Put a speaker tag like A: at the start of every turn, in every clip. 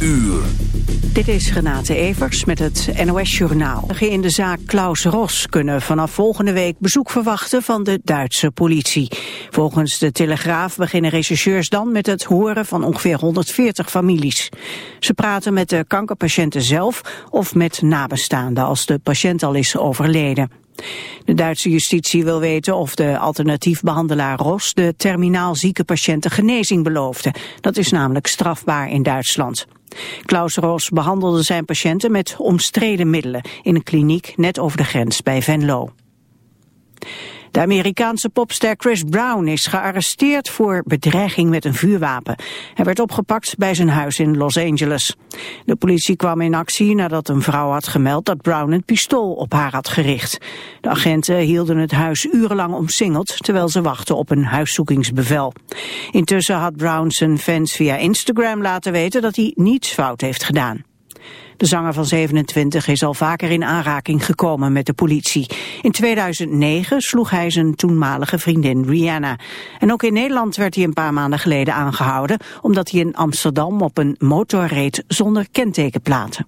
A: uur.
B: Dit is Renate Evers met het NOS Journaal. In de zaak Klaus Ros kunnen vanaf volgende week bezoek verwachten van de Duitse politie. Volgens de Telegraaf beginnen rechercheurs dan met het horen van ongeveer 140 families. Ze praten met de kankerpatiënten zelf of met nabestaanden als de patiënt al is overleden. De Duitse justitie wil weten of de alternatief behandelaar Ros de terminaal zieke patiënten genezing beloofde. Dat is namelijk strafbaar in Duitsland. Klaus Ros behandelde zijn patiënten met omstreden middelen in een kliniek net over de grens bij Venlo. De Amerikaanse popster Chris Brown is gearresteerd voor bedreiging met een vuurwapen. Hij werd opgepakt bij zijn huis in Los Angeles. De politie kwam in actie nadat een vrouw had gemeld dat Brown een pistool op haar had gericht. De agenten hielden het huis urenlang omsingeld terwijl ze wachten op een huiszoekingsbevel. Intussen had Brown zijn fans via Instagram laten weten dat hij niets fout heeft gedaan. De zanger van 27 is al vaker in aanraking gekomen met de politie. In 2009 sloeg hij zijn toenmalige vriendin Rihanna. En ook in Nederland werd hij een paar maanden geleden aangehouden... omdat hij in Amsterdam op een motor reed zonder kentekenplaten.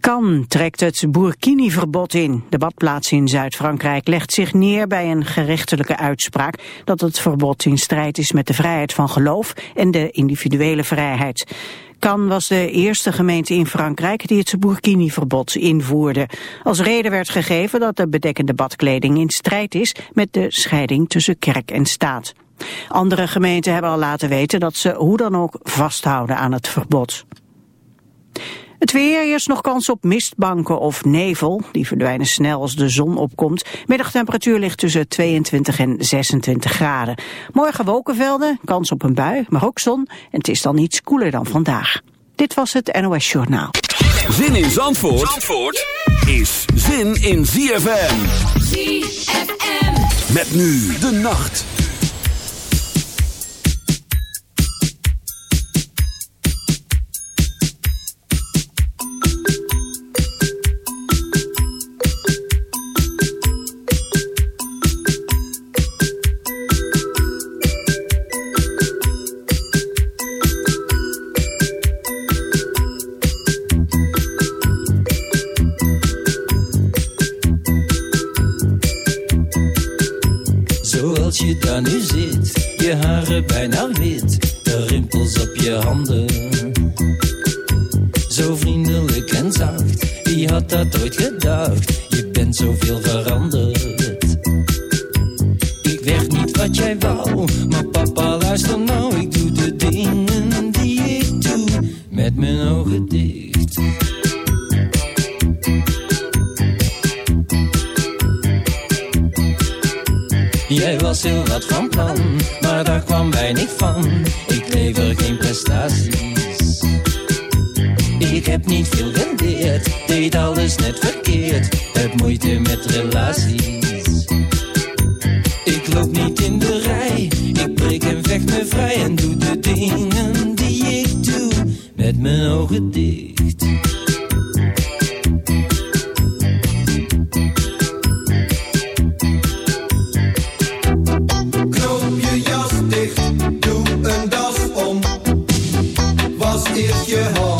B: Kan trekt het Burkini-verbod in. De badplaats in Zuid-Frankrijk legt zich neer bij een gerechtelijke uitspraak dat het verbod in strijd is met de vrijheid van geloof en de individuele vrijheid. Cannes was de eerste gemeente in Frankrijk die het Burkini-verbod invoerde. Als reden werd gegeven dat de bedekkende badkleding in strijd is met de scheiding tussen kerk en staat. Andere gemeenten hebben al laten weten dat ze hoe dan ook vasthouden aan het verbod. Het weer, eerst nog kans op mistbanken of nevel. Die verdwijnen snel als de zon opkomt. Middagtemperatuur ligt tussen 22 en 26 graden. Morgen wolkenvelden, kans op een bui, maar ook zon. En het is dan iets koeler dan vandaag. Dit was het NOS Journaal.
A: Zin in Zandvoort, Zandvoort is zin in ZFM. ZFM. Met nu de nacht.
C: Je haren Sta hier en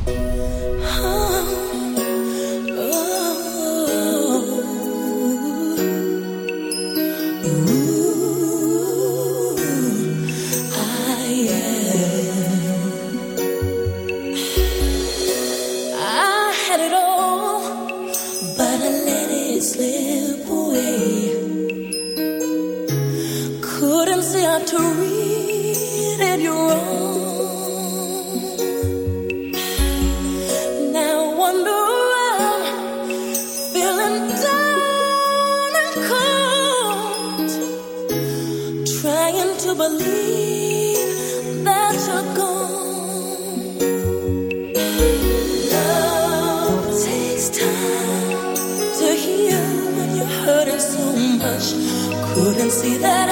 D: Can see that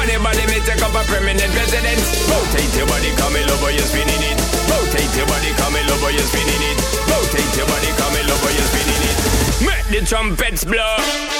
D: Funny body, me take up a permanent residence. Rotate your body, come love, you're spinning it. Rotate your body, come love, you're spinning it. Rotate your body, come love, you're spinning it. Make the trumpets blow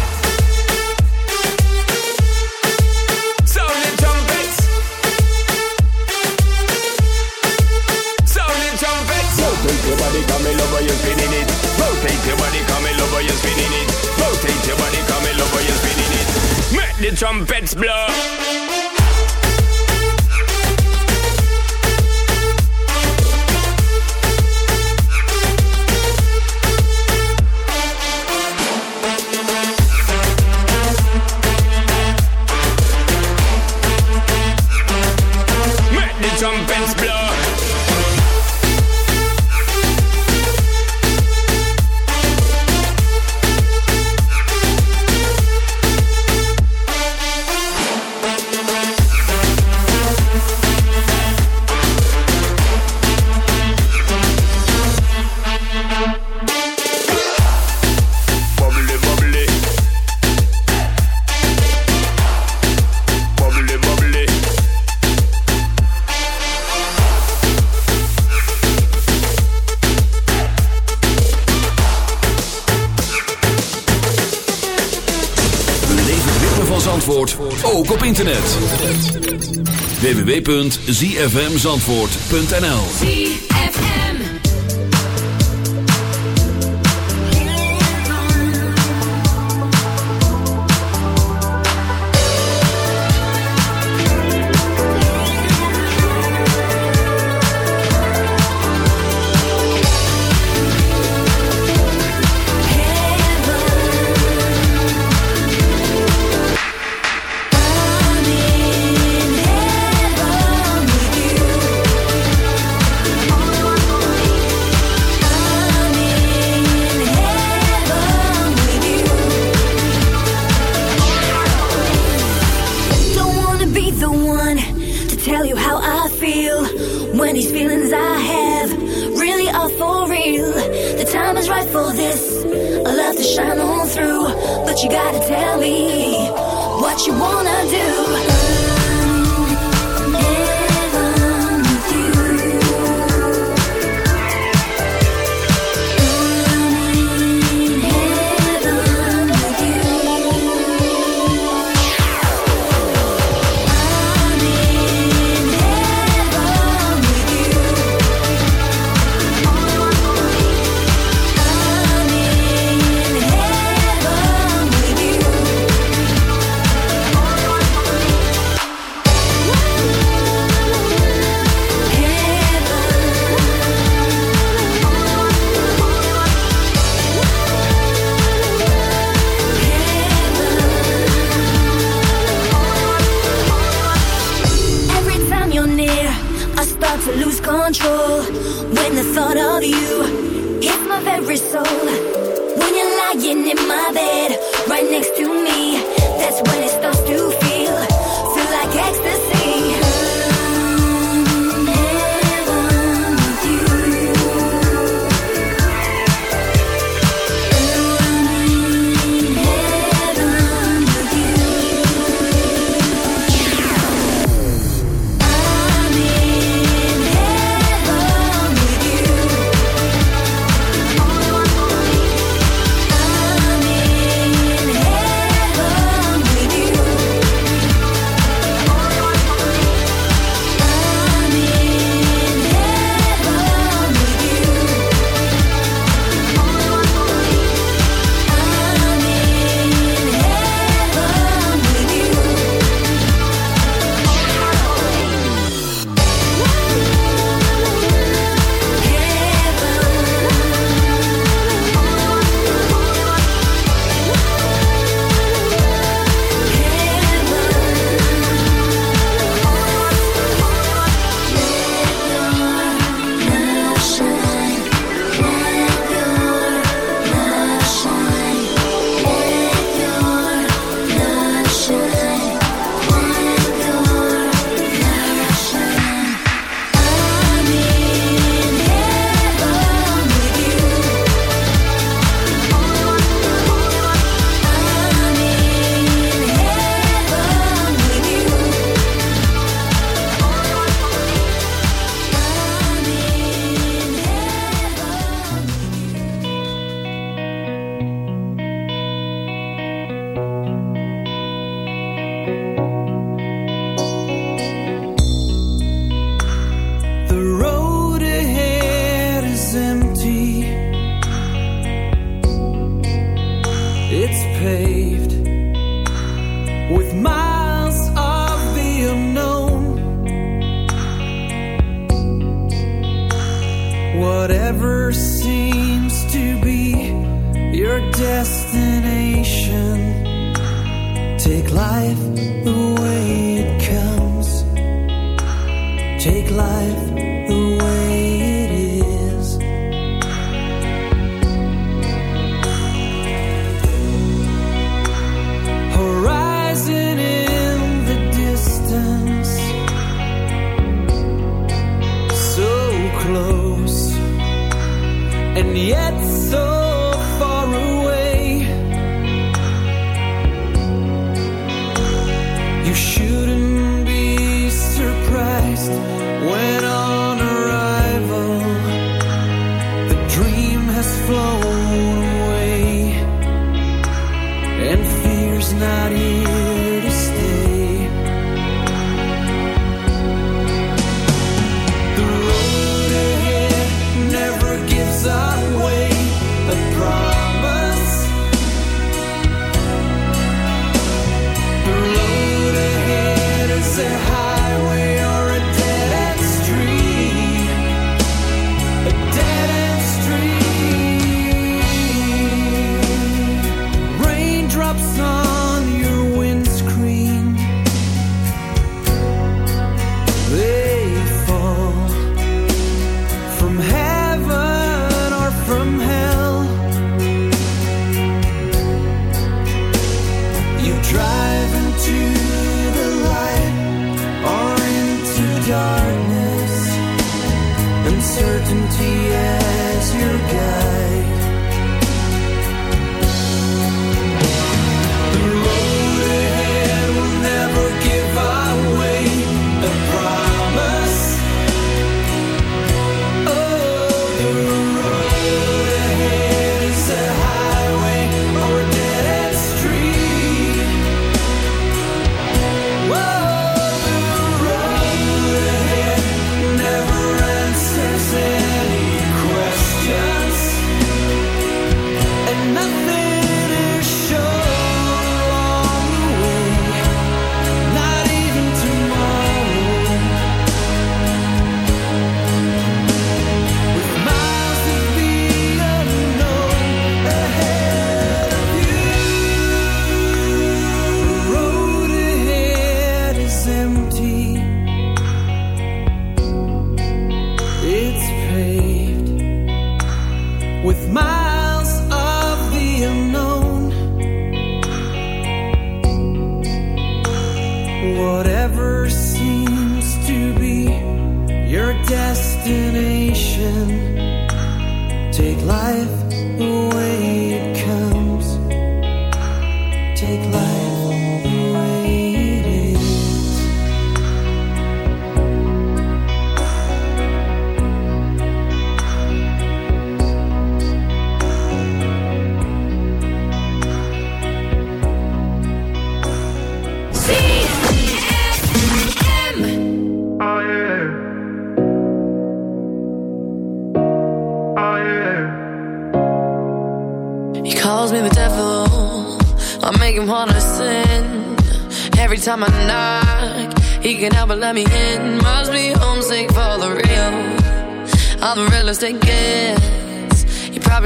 E: Body, come in over, you're spinning it. Rotate your body, come in over, you're spinning it. Rotate your body, come in over, you're spinning it. Make the trumpets blow. Trumpets blow.
A: www.zfmzandvoort.nl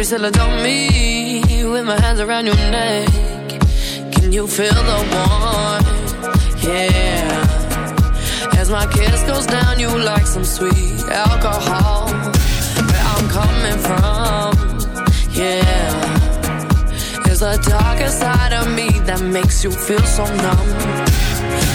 F: You
G: probably still adore me with my hands around your neck. Can you feel the warmth? Yeah. As my kiss goes down, you like some sweet alcohol. Where I'm coming from, yeah. There's the darker side of me that makes you feel so numb.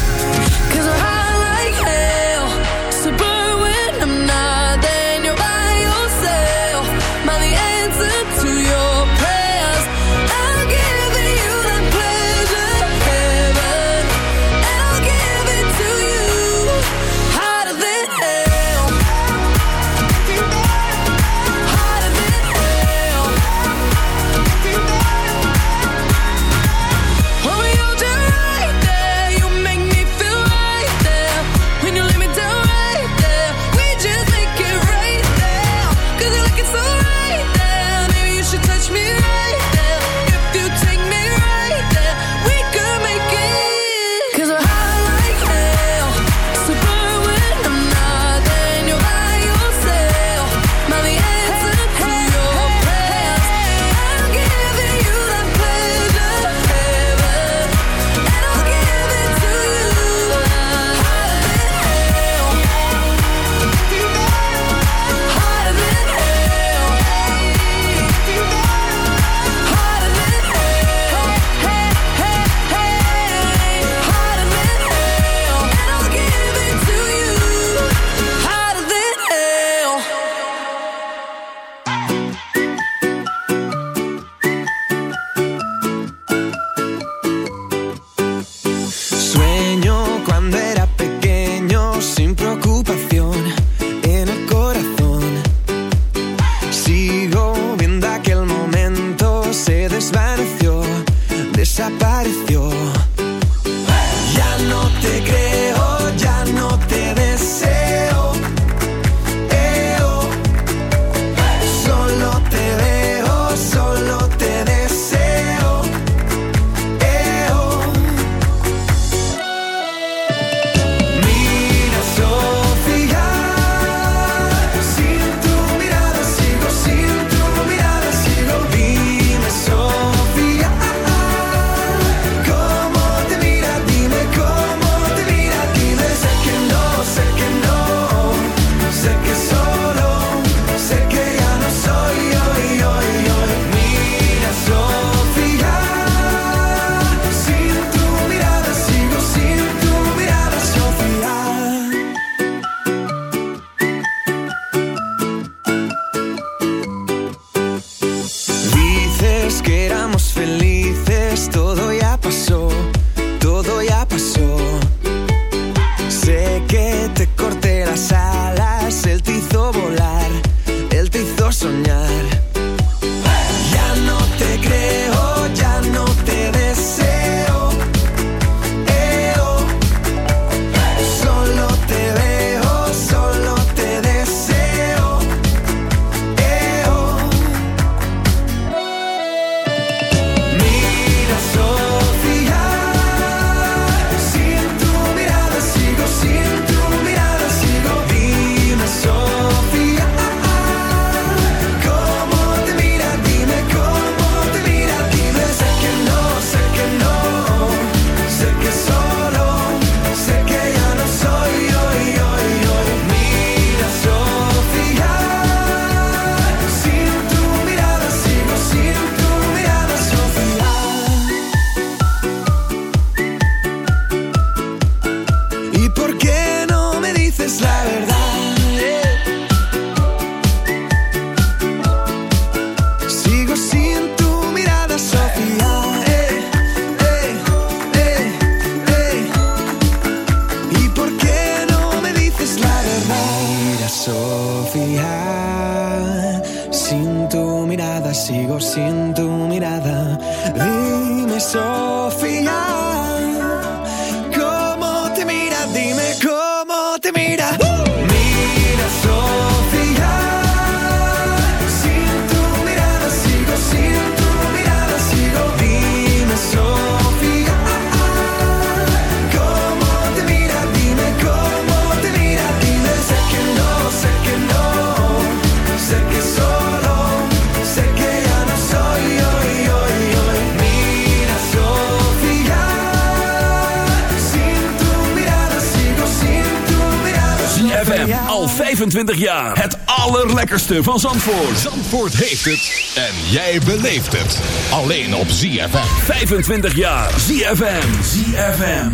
A: Van Zandvoort.
H: Zandvoort heeft het. En jij beleeft het. Alleen op ZFM.
A: 25 jaar. ZFM. ZFM.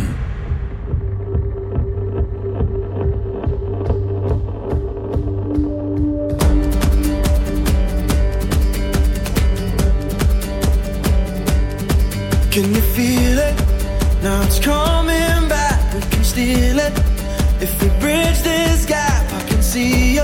I: Can you feel it? Now it's coming back. We can steal it. If we bridge this gap, I can see you